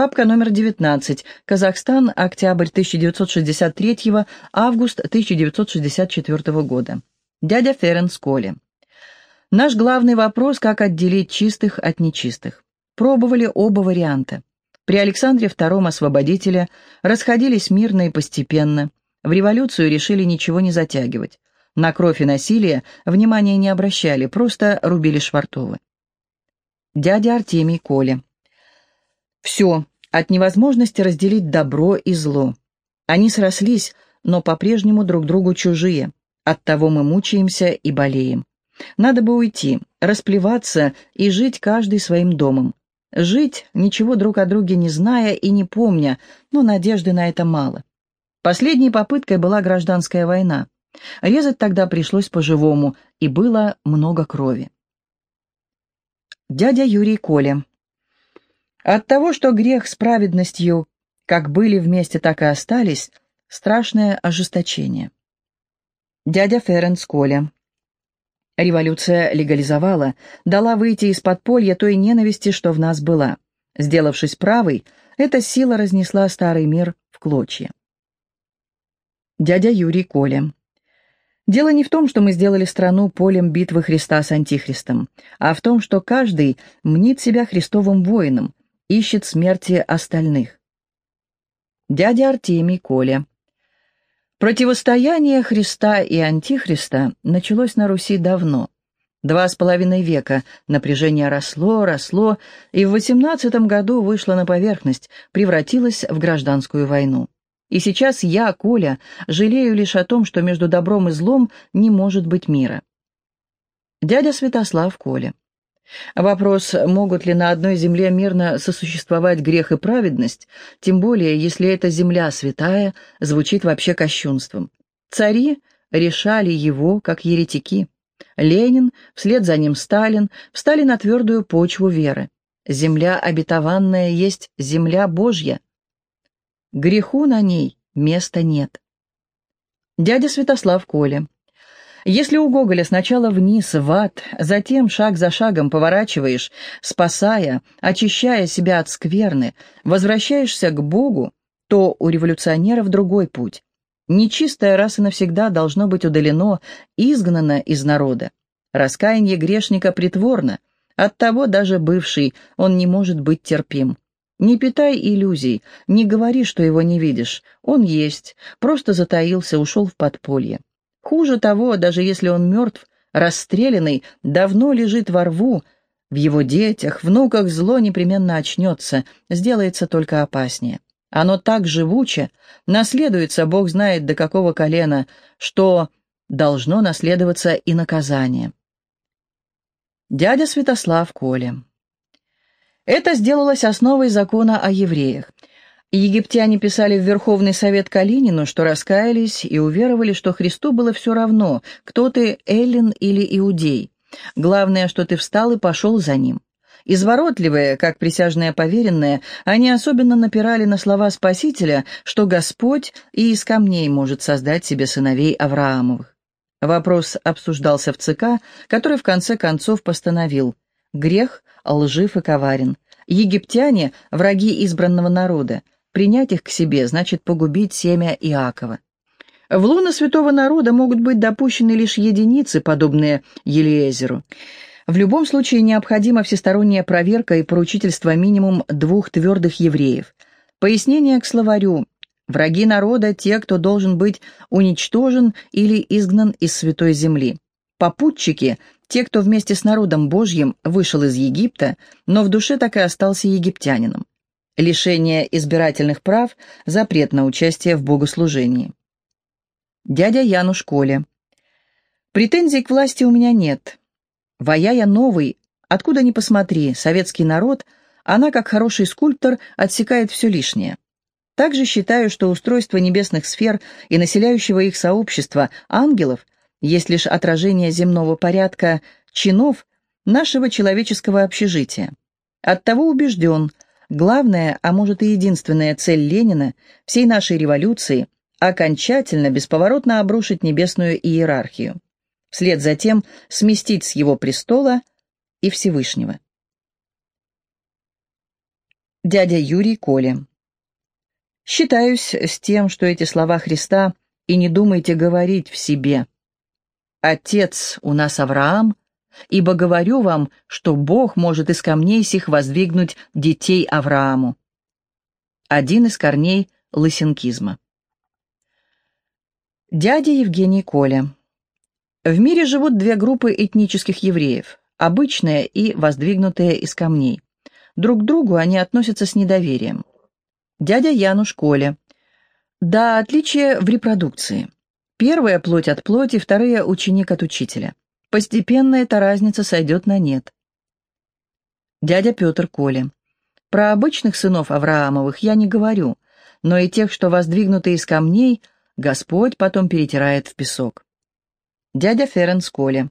Папка номер 19. Казахстан. Октябрь 1963, август 1964 года. Дядя Ференс Коли. Наш главный вопрос, как отделить чистых от нечистых. Пробовали оба варианта. При Александре II Освободителе расходились мирно и постепенно. В революцию решили ничего не затягивать. На кровь и насилие внимания не обращали, просто рубили швартовы. Дядя Артемий Коля. Все, от невозможности разделить добро и зло. Они срослись, но по-прежнему друг другу чужие. Оттого мы мучаемся и болеем. Надо бы уйти, расплеваться и жить каждый своим домом. Жить, ничего друг о друге не зная и не помня, но надежды на это мало. Последней попыткой была гражданская война. Резать тогда пришлось по-живому, и было много крови. Дядя Юрий Коля. От того, что грех с праведностью как были вместе, так и остались, страшное ожесточение. Дядя Ференс Коля. Революция легализовала, дала выйти из подполья той ненависти, что в нас была. Сделавшись правой, эта сила разнесла старый мир в клочья. Дядя Юрий Коля. Дело не в том, что мы сделали страну полем битвы Христа с Антихристом, а в том, что каждый мнит себя Христовым воином, ищет смерти остальных. Дядя Артемий Коля. Противостояние Христа и Антихриста началось на Руси давно. Два с половиной века напряжение росло, росло, и в восемнадцатом году вышло на поверхность, превратилось в гражданскую войну. И сейчас я, Коля, жалею лишь о том, что между добром и злом не может быть мира. Дядя Святослав Коля. Вопрос, могут ли на одной земле мирно сосуществовать грех и праведность, тем более, если эта земля святая, звучит вообще кощунством. Цари решали его, как еретики. Ленин, вслед за ним Сталин, встали на твердую почву веры. Земля обетованная есть земля Божья. Греху на ней места нет. Дядя Святослав Коля. Если у Гоголя сначала вниз, в ад, затем шаг за шагом поворачиваешь, спасая, очищая себя от скверны, возвращаешься к Богу, то у революционеров другой путь. Нечистое раз и навсегда должно быть удалено, изгнано из народа. Раскаяние грешника притворно, оттого даже бывший он не может быть терпим. Не питай иллюзий, не говори, что его не видишь. Он есть, просто затаился, ушел в подполье. Хуже того, даже если он мертв, расстрелянный, давно лежит во рву, в его детях, внуках зло непременно очнется, сделается только опаснее. Оно так живуче, наследуется, Бог знает до какого колена, что должно наследоваться и наказание. Дядя Святослав Коля. Это сделалось основой закона о евреях. Египтяне писали в Верховный Совет Калинину, что раскаялись и уверовали, что Христу было все равно, кто ты, эллин или иудей. Главное, что ты встал и пошел за ним. Изворотливые, как присяжные поверенные, они особенно напирали на слова Спасителя, что Господь и из камней может создать себе сыновей Авраамовых. Вопрос обсуждался в ЦК, который в конце концов постановил «Грех лжив и коварен. Египтяне – враги избранного народа. Принять их к себе значит погубить семя Иакова. В луна святого народа могут быть допущены лишь единицы, подобные Елиезеру. В любом случае необходима всесторонняя проверка и поручительство минимум двух твердых евреев. Пояснение к словарю. Враги народа – те, кто должен быть уничтожен или изгнан из святой земли. Попутчики – те, кто вместе с народом Божьим вышел из Египта, но в душе так и остался египтянином лишение избирательных прав, запрет на участие в богослужении. Дядя Януш Коля. Претензий к власти у меня нет. Вояя новый, откуда ни посмотри, советский народ, она, как хороший скульптор, отсекает все лишнее. Также считаю, что устройство небесных сфер и населяющего их сообщества ангелов есть лишь отражение земного порядка чинов нашего человеческого общежития. Оттого убежден – Главная, а может и единственная цель Ленина, всей нашей революции – окончательно, бесповоротно обрушить небесную иерархию. Вслед за тем сместить с его престола и Всевышнего. Дядя Юрий Коля. Считаюсь с тем, что эти слова Христа «и не думайте говорить в себе». Отец у нас Авраам, ибо говорю вам, что Бог может из камней сих воздвигнуть детей Аврааму. Один из корней лысенкизма. Дядя Евгений Коля. В мире живут две группы этнических евреев, обычные и воздвигнутые из камней. Друг к другу они относятся с недоверием. Дядя Януш Коля. Да, отличие в репродукции. Первая плоть от плоти, вторая ученик от учителя. Постепенно эта разница сойдет на нет. Дядя Петр Коля. Про обычных сынов Авраамовых я не говорю, но и тех, что воздвигнуты из камней, Господь потом перетирает в песок. Дядя Ференс Коля.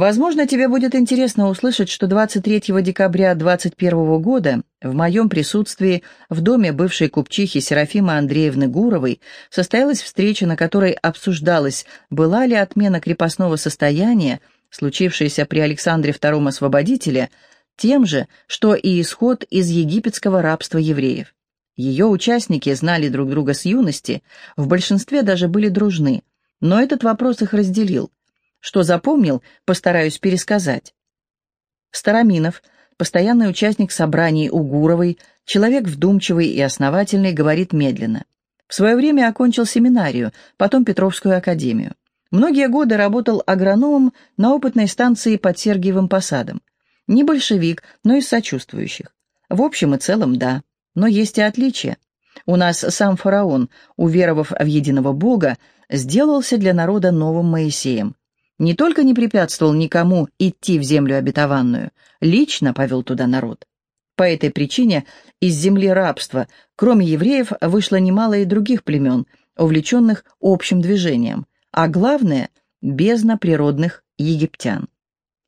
Возможно, тебе будет интересно услышать, что 23 декабря 21 года в моем присутствии в доме бывшей купчихи Серафимы Андреевны Гуровой состоялась встреча, на которой обсуждалось, была ли отмена крепостного состояния, случившаяся при Александре II Освободителе, тем же, что и исход из египетского рабства евреев. Ее участники знали друг друга с юности, в большинстве даже были дружны, но этот вопрос их разделил – что запомнил, постараюсь пересказать. Староминов, постоянный участник собраний у Гуровой, человек вдумчивый и основательный, говорит медленно. В свое время окончил семинарию, потом Петровскую академию. Многие годы работал агрономом на опытной станции под Сергиевым посадом. Не большевик, но из сочувствующих. В общем и целом, да. Но есть и отличия. У нас сам фараон, уверовав в единого Бога, сделался для народа новым Моисеем не только не препятствовал никому идти в землю обетованную, лично повел туда народ. По этой причине из земли рабства, кроме евреев, вышло немало и других племен, увлеченных общим движением, а главное – бездна природных египтян.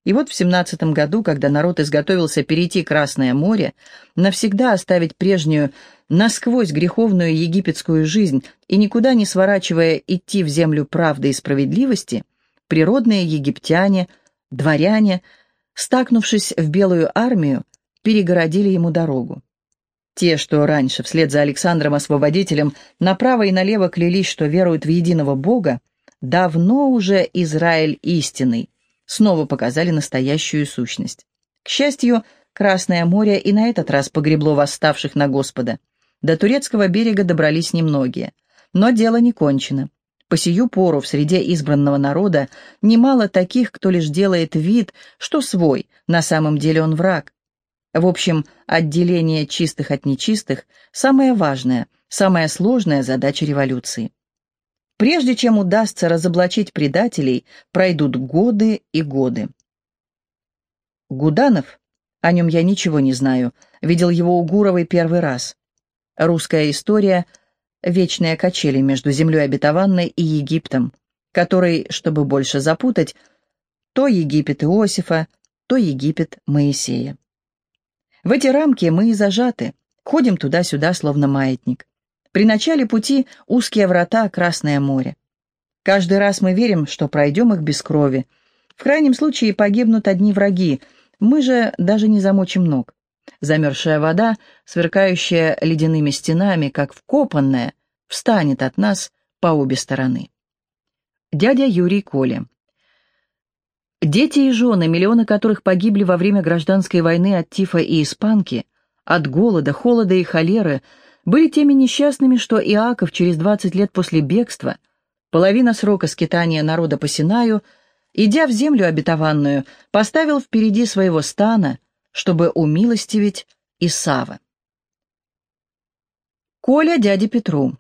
И вот в 17 году, когда народ изготовился перейти Красное море, навсегда оставить прежнюю, насквозь греховную египетскую жизнь и никуда не сворачивая идти в землю правды и справедливости – природные египтяне, дворяне, стакнувшись в белую армию, перегородили ему дорогу. Те, что раньше, вслед за Александром Освободителем, направо и налево клялись, что веруют в единого Бога, давно уже Израиль истинный, снова показали настоящую сущность. К счастью, Красное море и на этот раз погребло восставших на Господа. До турецкого берега добрались немногие. Но дело не кончено. По сию пору в среде избранного народа немало таких, кто лишь делает вид, что свой, на самом деле он враг. В общем, отделение чистых от нечистых – самая важная, самая сложная задача революции. Прежде чем удастся разоблачить предателей, пройдут годы и годы. Гуданов, о нем я ничего не знаю, видел его у Гуровой первый раз. Русская история – вечные качели между землей обетованной и Египтом, который, чтобы больше запутать, то Египет Иосифа, то Египет Моисея. В эти рамки мы и зажаты, ходим туда-сюда, словно маятник. При начале пути узкие врата, Красное море. Каждый раз мы верим, что пройдем их без крови. В крайнем случае погибнут одни враги, мы же даже не замочим ног. Замерзшая вода, сверкающая ледяными стенами, как вкопанная, встанет от нас по обе стороны. Дядя Юрий Коля. Дети и жены, миллионы которых погибли во время гражданской войны от тифа и испанки, от голода, холода и холеры, были теми несчастными, что Иаков через 20 лет после бегства, половина срока скитания народа по Синаю, идя в землю обетованную, поставил впереди своего стана – чтобы умилостивить Исава. Коля дяде Петру.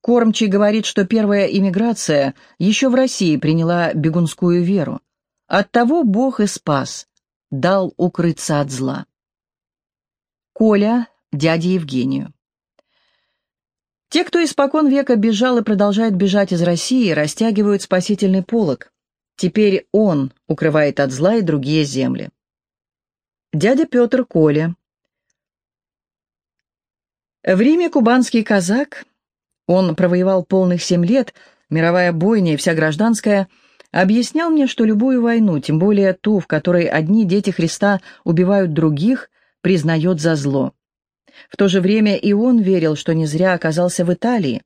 Кормчий говорит, что первая иммиграция еще в России приняла бегунскую веру. Оттого Бог и спас, дал укрыться от зла. Коля дяде Евгению. Те, кто испокон века бежал и продолжает бежать из России, растягивают спасительный полог. Теперь он укрывает от зла и другие земли. Дядя Петр Коля. В Риме кубанский казак, он провоевал полных семь лет, мировая бойня и вся гражданская, объяснял мне, что любую войну, тем более ту, в которой одни дети Христа убивают других, признает за зло. В то же время и он верил, что не зря оказался в Италии.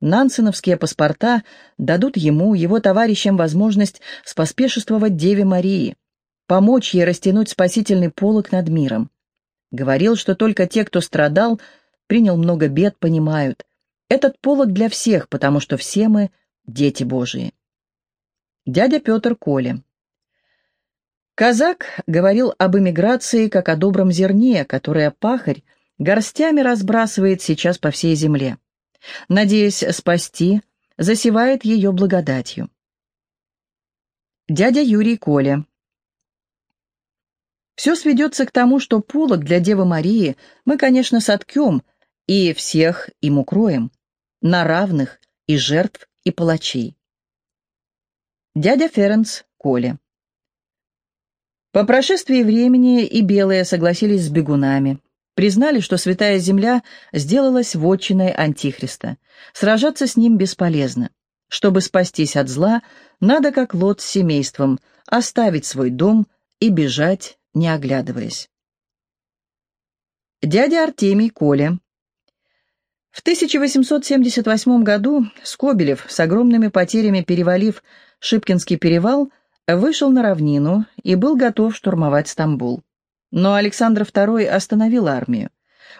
Нансеновские паспорта дадут ему, его товарищам, возможность споспешествовать Деве Марии, помочь ей растянуть спасительный полог над миром. Говорил, что только те, кто страдал, принял много бед, понимают. Этот полог для всех, потому что все мы дети Божии. Дядя Петр Коля. Казак говорил об эмиграции как о добром зерне, которое пахарь горстями разбрасывает сейчас по всей земле. Надеясь спасти, засевает ее благодатью. Дядя Юрий Коля. Все сведется к тому, что полог для Девы Марии мы, конечно, соткем и всех им укроем, на равных и жертв, и палачей. Дядя Ференц Коля. По прошествии времени и белые согласились с бегунами, признали, что Святая Земля сделалась вотчиной Антихриста. Сражаться с ним бесполезно. Чтобы спастись от зла, надо, как Лот с семейством, оставить свой дом и бежать, не оглядываясь. Дядя Артемий Коля. В 1878 году Скобелев, с огромными потерями перевалив Шипкинский перевал, вышел на равнину и был готов штурмовать Стамбул. Но Александр II остановил армию.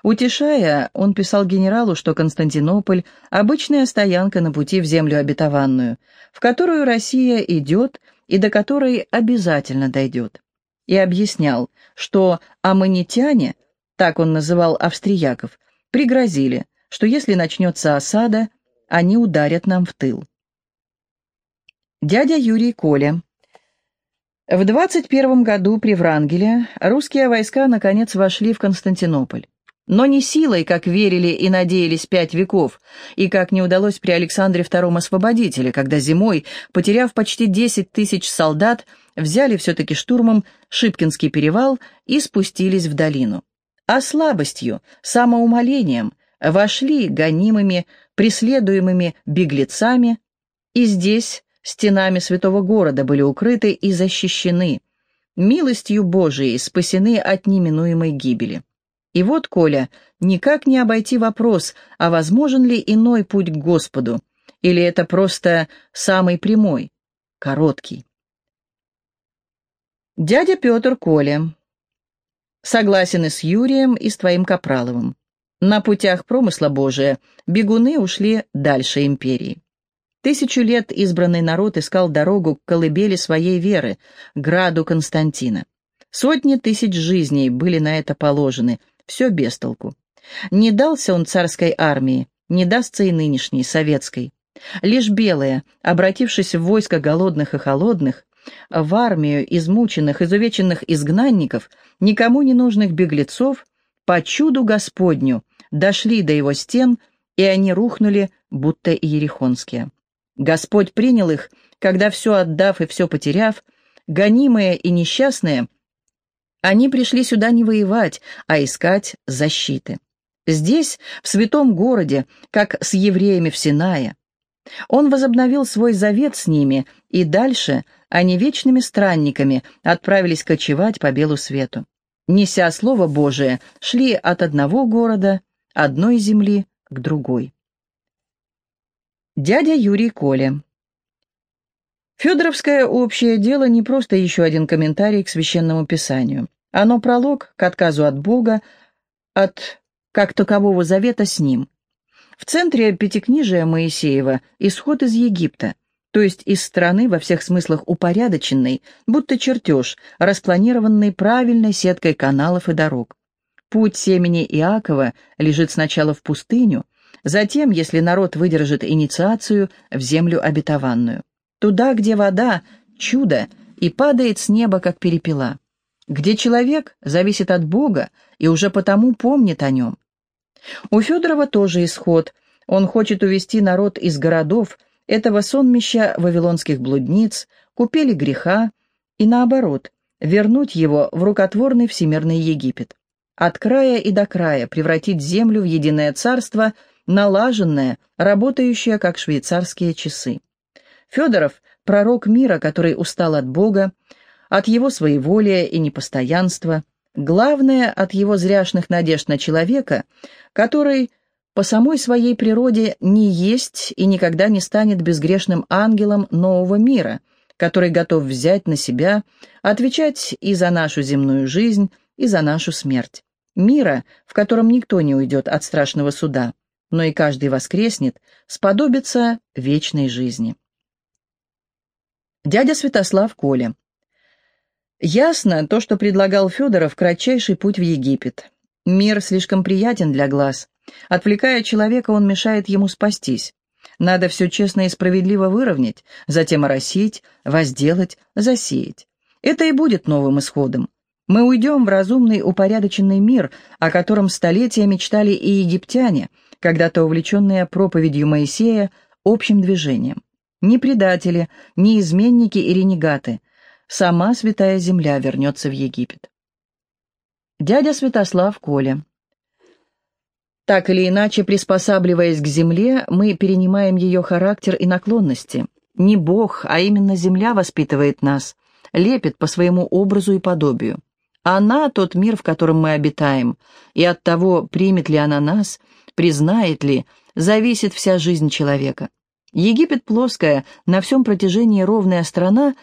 Утешая, он писал генералу, что Константинополь – обычная стоянка на пути в землю обетованную, в которую Россия идет и до которой обязательно дойдет. И объяснял, что аммонитяне, так он называл австрияков, пригрозили, что если начнется осада, они ударят нам в тыл. Дядя Юрий Коля. В 21 году при Врангеле русские войска наконец вошли в Константинополь. Но не силой, как верили и надеялись пять веков, и как не удалось при Александре II Освободителе, когда зимой, потеряв почти 10 тысяч солдат, взяли все-таки штурмом Шипкинский перевал и спустились в долину. А слабостью, самоумолением вошли гонимыми, преследуемыми беглецами, и здесь стенами святого города были укрыты и защищены, милостью Божией спасены от неминуемой гибели. И вот, Коля, никак не обойти вопрос, а возможен ли иной путь к Господу, или это просто самый прямой, короткий. Дядя Петр Коля. Согласен и с Юрием, и с твоим Капраловым. На путях промысла Божия бегуны ушли дальше империи. Тысячу лет избранный народ искал дорогу к колыбели своей веры, граду Константина. Сотни тысяч жизней были на это положены, все без толку. Не дался он царской армии, не дастся и нынешней, советской. Лишь белые, обратившись в войско голодных и холодных, в армию измученных, изувеченных изгнанников, никому не нужных беглецов, по чуду Господню, дошли до его стен, и они рухнули, будто иерихонские. Господь принял их, когда все отдав и все потеряв, гонимые и несчастные, они пришли сюда не воевать, а искать защиты. Здесь, в святом городе, как с евреями в Синае. Он возобновил свой завет с ними, и дальше они вечными странниками отправились кочевать по белу свету. Неся Слово Божие, шли от одного города, одной земли к другой. Дядя Юрий Коля. Федоровское общее дело не просто еще один комментарий к священному писанию. Оно пролог к отказу от Бога, от как такового завета с ним. В центре Пятикнижия Моисеева исход из Египта, то есть из страны во всех смыслах упорядоченной, будто чертеж, распланированный правильной сеткой каналов и дорог. Путь семени Иакова лежит сначала в пустыню, Затем, если народ выдержит инициацию, в землю обетованную. Туда, где вода — чудо, и падает с неба, как перепела. Где человек зависит от Бога и уже потому помнит о нем. У Федорова тоже исход. Он хочет увести народ из городов, этого сонмища вавилонских блудниц, купели греха, и наоборот, вернуть его в рукотворный всемирный Египет. От края и до края превратить землю в единое царство — налаженная, работающая как швейцарские часы. Федоров – пророк мира, который устал от Бога, от его своеволия и непостоянства, Главное от его зряшных надежд на человека, который по самой своей природе не есть и никогда не станет безгрешным ангелом нового мира, который готов взять на себя, отвечать и за нашу земную жизнь, и за нашу смерть. Мира, в котором никто не уйдет от страшного суда, но и каждый воскреснет, сподобится вечной жизни. Дядя Святослав Коля. Ясно то, что предлагал Федоров кратчайший путь в Египет. Мир слишком приятен для глаз. Отвлекая человека, он мешает ему спастись. Надо все честно и справедливо выровнять, затем оросить, возделать, засеять. Это и будет новым исходом. Мы уйдем в разумный упорядоченный мир, о котором столетия мечтали и египтяне, когда-то увлеченные проповедью Моисея общим движением. Ни предатели, ни изменники и ренегаты. Сама святая земля вернется в Египет. Дядя Святослав Коля. Так или иначе, приспосабливаясь к земле, мы перенимаем ее характер и наклонности. Не Бог, а именно земля воспитывает нас, лепит по своему образу и подобию. Она — тот мир, в котором мы обитаем, и от того, примет ли она нас, признает ли, зависит вся жизнь человека. Египет плоская, на всем протяжении ровная страна,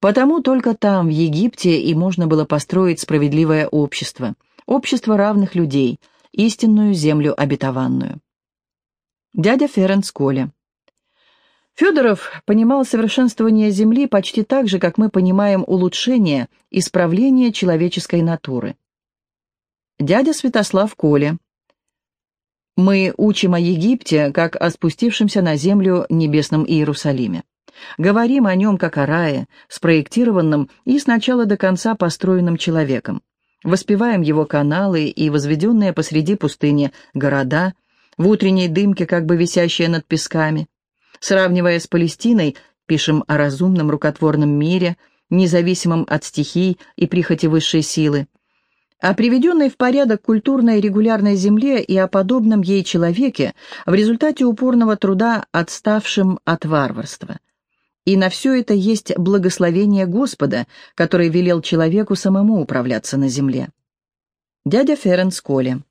потому только там, в Египте, и можно было построить справедливое общество, общество равных людей, истинную землю обетованную. Дядя Ференц Коля Федоров понимал совершенствование Земли почти так же, как мы понимаем улучшение, исправление человеческой натуры. Дядя Святослав Коля. Мы учим о Египте, как о спустившемся на землю небесном Иерусалиме. Говорим о нем как о рае, спроектированном и с начала до конца построенном человеком. Воспеваем его каналы и возведенные посреди пустыни города, в утренней дымке, как бы висящие над песками. Сравнивая с Палестиной, пишем о разумном рукотворном мире, независимом от стихий и прихоти высшей силы, о приведенной в порядок культурной регулярной земле и о подобном ей человеке в результате упорного труда, отставшем от варварства. И на все это есть благословение Господа, который велел человеку самому управляться на земле. Дядя Ференс Коля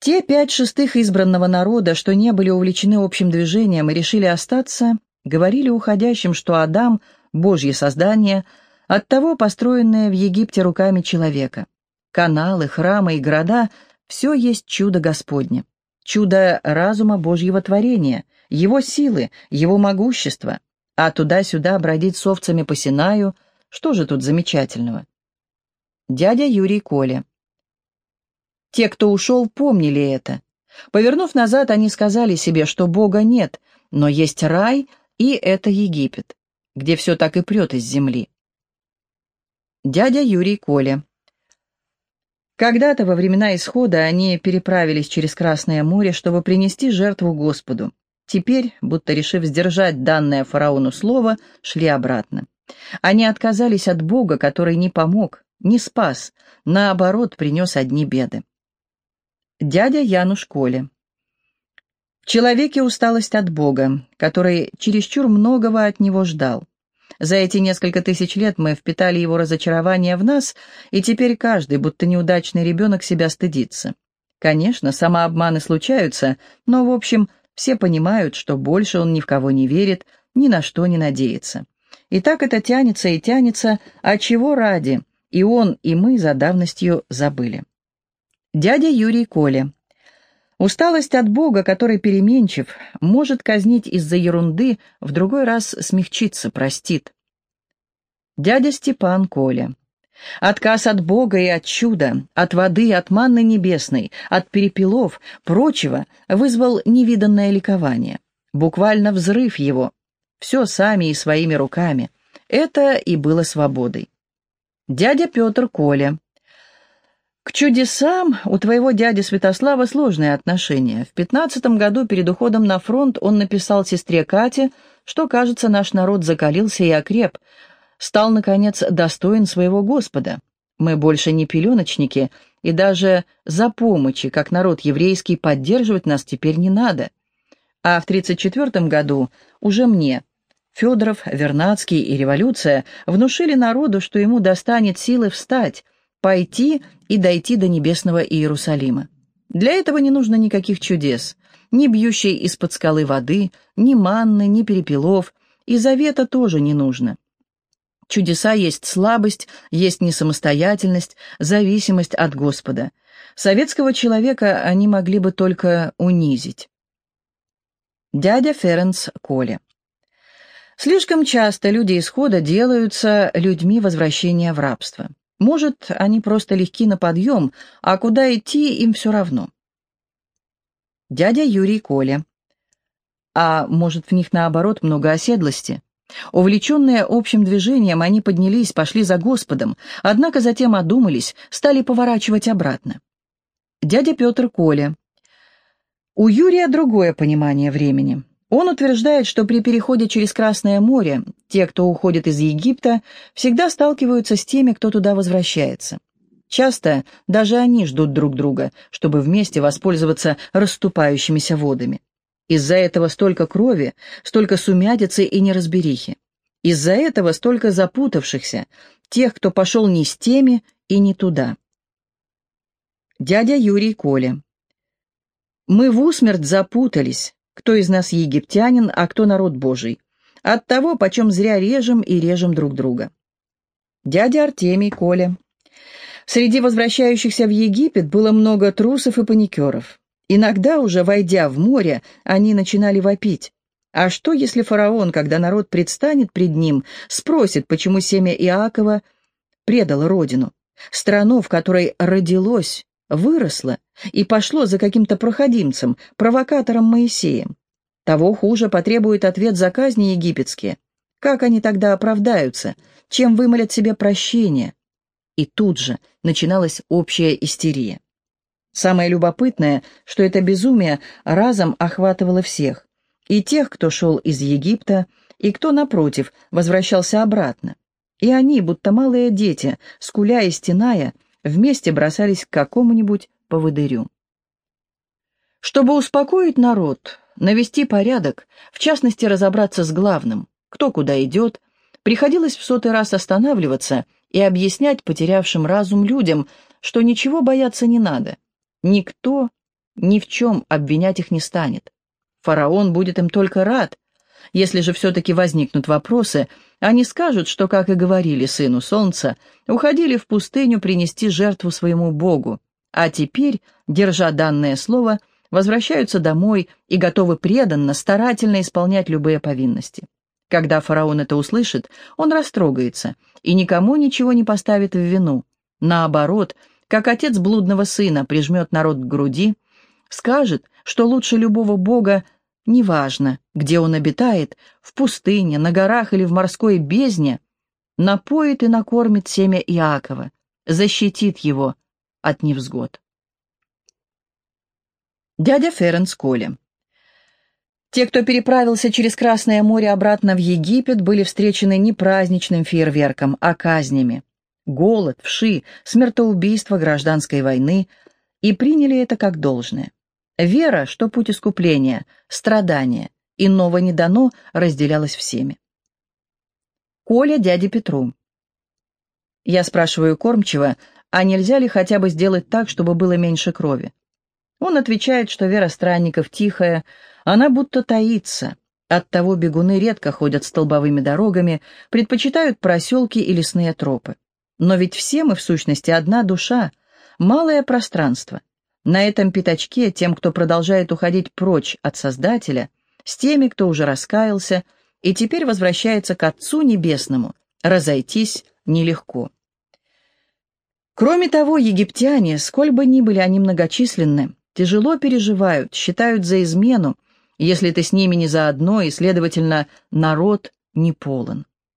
те пять шестых избранного народа, что не были увлечены общим движением и решили остаться, говорили уходящим, что Адам — Божье создание, оттого построенное в Египте руками человека. Каналы, храмы и города — все есть чудо Господне, чудо разума Божьего творения, его силы, его могущества, а туда-сюда бродить с овцами по Синаю, что же тут замечательного? Дядя Юрий Коля те, кто ушел, помнили это. Повернув назад, они сказали себе, что Бога нет, но есть рай, и это Египет, где все так и прет из земли. Дядя Юрий Коля Когда-то во времена исхода они переправились через Красное море, чтобы принести жертву Господу. Теперь, будто решив сдержать данное фараону слово, шли обратно. Они отказались от Бога, который не помог, не спас, наоборот, принес одни беды. Дядя Януш Коля. В человеке усталость от Бога, который чересчур многого от него ждал. За эти несколько тысяч лет мы впитали его разочарование в нас, и теперь каждый, будто неудачный ребенок, себя стыдится. Конечно, самообманы случаются, но, в общем, все понимают, что больше он ни в кого не верит, ни на что не надеется. И так это тянется и тянется, а чего ради, и он, и мы за давностью забыли. Дядя Юрий Коля. Усталость от Бога, который переменчив, может казнить из-за ерунды, в другой раз смягчиться, простит. Дядя Степан Коля. Отказ от Бога и от чуда, от воды, от манны небесной, от перепелов, прочего, вызвал невиданное ликование. Буквально взрыв его. Все сами и своими руками. Это и было свободой. Дядя Петр Коля. К чудесам у твоего дяди Святослава сложные отношения. В пятнадцатом году перед уходом на фронт он написал сестре Кате, что, кажется, наш народ закалился и окреп, стал, наконец, достоин своего Господа. Мы больше не пеленочники, и даже за помощи, как народ еврейский, поддерживать нас теперь не надо. А в тридцать четвертом году уже мне, Федоров, Вернадский и революция внушили народу, что ему достанет силы встать – пойти и дойти до небесного Иерусалима. Для этого не нужно никаких чудес, ни бьющей из-под скалы воды, ни манны, ни перепелов, и завета тоже не нужно. Чудеса есть слабость, есть несамостоятельность, зависимость от Господа. Советского человека они могли бы только унизить. Дядя Ференс Коля Слишком часто люди исхода делаются людьми возвращения в рабство. Может, они просто легки на подъем, а куда идти им все равно. Дядя Юрий Коля. А может, в них наоборот много оседлости? Увлеченные общим движением, они поднялись, пошли за Господом, однако затем одумались, стали поворачивать обратно. Дядя Петр Коля. У Юрия другое понимание времени. Он утверждает, что при переходе через Красное море те, кто уходит из Египта, всегда сталкиваются с теми, кто туда возвращается. Часто даже они ждут друг друга, чтобы вместе воспользоваться расступающимися водами. Из-за этого столько крови, столько сумятицы и неразберихи. Из-за этого столько запутавшихся, тех, кто пошел не с теми и не туда. Дядя Юрий Коля. Мы в усмерть запутались, кто из нас египтянин, а кто народ Божий. От того, почем зря режем и режем друг друга. Дядя Артемий Коля. Среди возвращающихся в Египет было много трусов и паникеров. Иногда, уже войдя в море, они начинали вопить. А что, если фараон, когда народ предстанет пред ним, спросит, почему семя Иакова предало родину, страну, в которой родилось, выросло и пошло за каким-то проходимцем, провокатором Моисеем. Того хуже потребует ответ за казни египетские. Как они тогда оправдаются? Чем вымолят себе прощение? И тут же начиналась общая истерия. Самое любопытное, что это безумие разом охватывало всех. И тех, кто шел из Египта, и кто, напротив, возвращался обратно. И они, будто малые дети, скуля и стеная, вместе бросались к какому-нибудь поводырю. Чтобы успокоить народ, навести порядок, в частности разобраться с главным, кто куда идет, приходилось в сотый раз останавливаться и объяснять потерявшим разум людям, что ничего бояться не надо. Никто ни в чем обвинять их не станет. Фараон будет им только рад. Если же все-таки возникнут вопросы, они скажут, что, как и говорили сыну солнца, уходили в пустыню принести жертву своему богу, а теперь, держа данное слово, возвращаются домой и готовы преданно, старательно исполнять любые повинности. Когда фараон это услышит, он растрогается и никому ничего не поставит в вину. Наоборот, как отец блудного сына прижмет народ к груди, скажет, что лучше любого бога неважно, где он обитает, в пустыне, на горах или в морской бездне, напоит и накормит семя Иакова, защитит его от невзгод. Дядя Ференс Коля те, кто переправился через Красное море обратно в Египет, были встречены не праздничным фейерверком, а казнями. Голод, вши, смертоубийство гражданской войны и приняли это как должное. Вера, что путь искупления, страдания, иного не дано, разделялась всеми. Коля дяде Петру. Я спрашиваю кормчего, а нельзя ли хотя бы сделать так, чтобы было меньше крови? Он отвечает, что вера странников тихая, она будто таится. Оттого бегуны редко ходят столбовыми дорогами, предпочитают проселки и лесные тропы. Но ведь все мы в сущности одна душа, малое пространство. На этом пятачке тем, кто продолжает уходить прочь от Создателя, с теми, кто уже раскаялся и теперь возвращается к Отцу Небесному, разойтись нелегко. Кроме того, египтяне, сколь бы ни были они многочисленны, тяжело переживают, считают за измену, если ты с ними не заодно, и, следовательно, народ не полон.